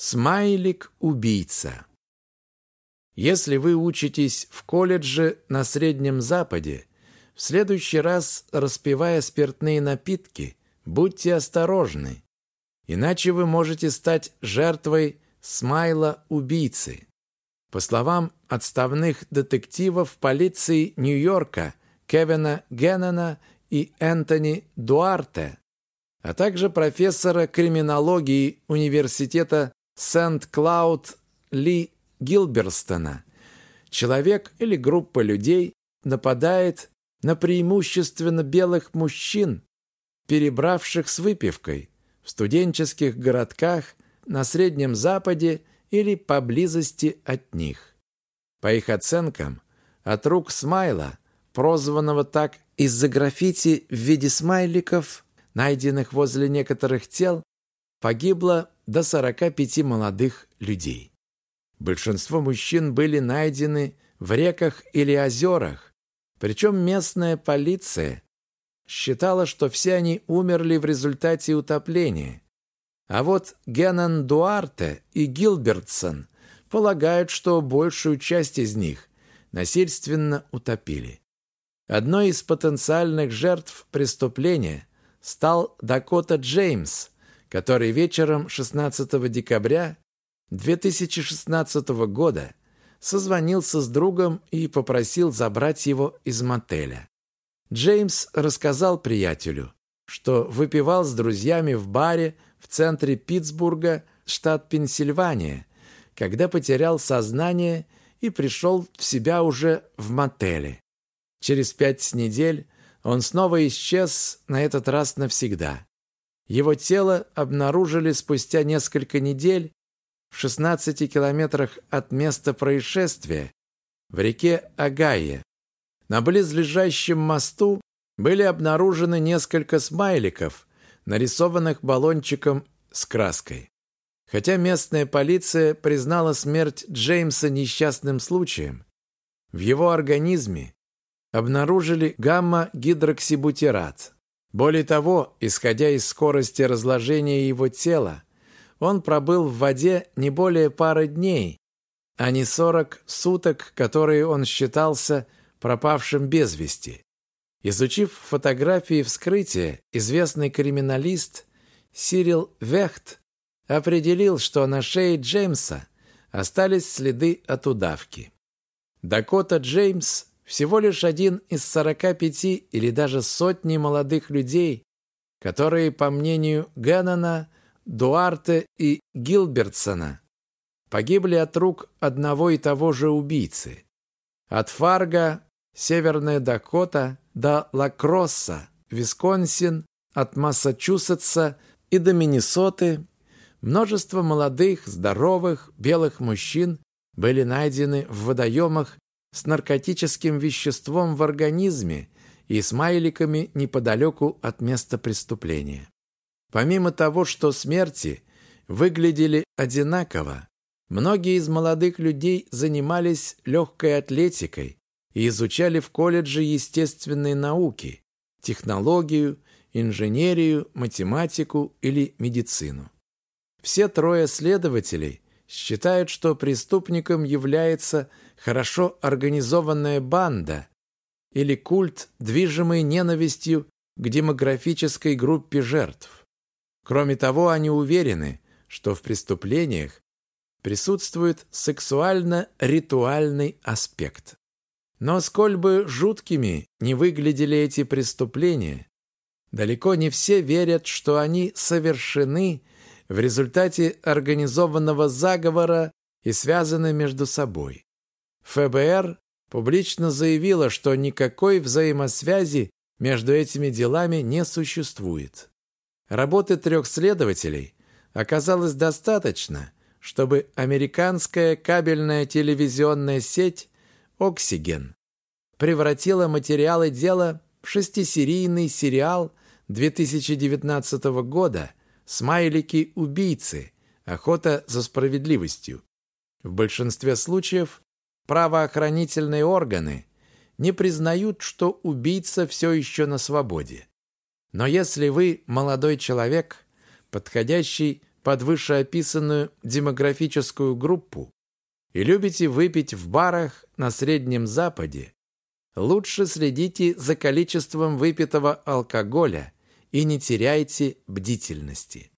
Смайлик-убийца. Если вы учитесь в колледже на Среднем Западе, в следующий раз, распивая спиртные напитки, будьте осторожны, иначе вы можете стать жертвой смайла-убийцы. По словам отставных детективов полиции Нью-Йорка Кевина Геннона и Энтони Дуарте, а также профессора криминологии Университета Сент-Клауд Ли Гилберстона. Человек или группа людей нападает на преимущественно белых мужчин, перебравших с выпивкой в студенческих городках на Среднем Западе или поблизости от них. По их оценкам, от рук Смайла, прозванного так из-за граффити в виде смайликов, найденных возле некоторых тел, погибло до 45 молодых людей. Большинство мужчин были найдены в реках или озерах, причем местная полиция считала, что все они умерли в результате утопления. А вот Геннон Дуарте и Гилбертсон полагают, что большую часть из них насильственно утопили. Одной из потенциальных жертв преступления стал Дакота Джеймс – который вечером 16 декабря 2016 года созвонился с другом и попросил забрать его из мотеля. Джеймс рассказал приятелю, что выпивал с друзьями в баре в центре Питтсбурга, штат Пенсильвания, когда потерял сознание и пришел в себя уже в мотеле. Через пять недель он снова исчез, на этот раз навсегда. Его тело обнаружили спустя несколько недель в 16 километрах от места происшествия в реке Агае. На близлежащем мосту были обнаружены несколько смайликов, нарисованных баллончиком с краской. Хотя местная полиция признала смерть Джеймса несчастным случаем, в его организме обнаружили гамма-гидроксибутират. Более того, исходя из скорости разложения его тела, он пробыл в воде не более пары дней, а не 40 суток, которые он считался пропавшим без вести. Изучив фотографии вскрытия, известный криминалист Сирил Вехт определил, что на шее Джеймса остались следы от удавки. Дакота Джеймс всего лишь один из 45 или даже сотни молодых людей, которые, по мнению Геннона, Дуарте и Гилбертсона, погибли от рук одного и того же убийцы. От Фарго, Северная Дакота, до Лакросса, Висконсин, от Массачусетса и до Миннесоты множество молодых, здоровых, белых мужчин были найдены в водоемах с наркотическим веществом в организме и смайликами неподалеку от места преступления. Помимо того, что смерти выглядели одинаково, многие из молодых людей занимались легкой атлетикой и изучали в колледже естественные науки, технологию, инженерию, математику или медицину. Все трое следователей считают, что преступником является хорошо организованная банда или культ, движимый ненавистью к демографической группе жертв. Кроме того, они уверены, что в преступлениях присутствует сексуально-ритуальный аспект. Но сколь бы жуткими не выглядели эти преступления, далеко не все верят, что они совершены в результате организованного заговора и связаны между собой. ФБР публично заявило, что никакой взаимосвязи между этими делами не существует. Работы трех следователей оказалось достаточно, чтобы американская кабельная телевизионная сеть «Оксиген» превратила материалы дела в шестисерийный сериал 2019 года «Смайлики-убийцы. Охота за справедливостью». В большинстве случаев правоохранительные органы не признают, что убийца все еще на свободе. Но если вы молодой человек, подходящий под вышеописанную демографическую группу и любите выпить в барах на Среднем Западе, лучше следите за количеством выпитого алкоголя и не теряйте бдительности.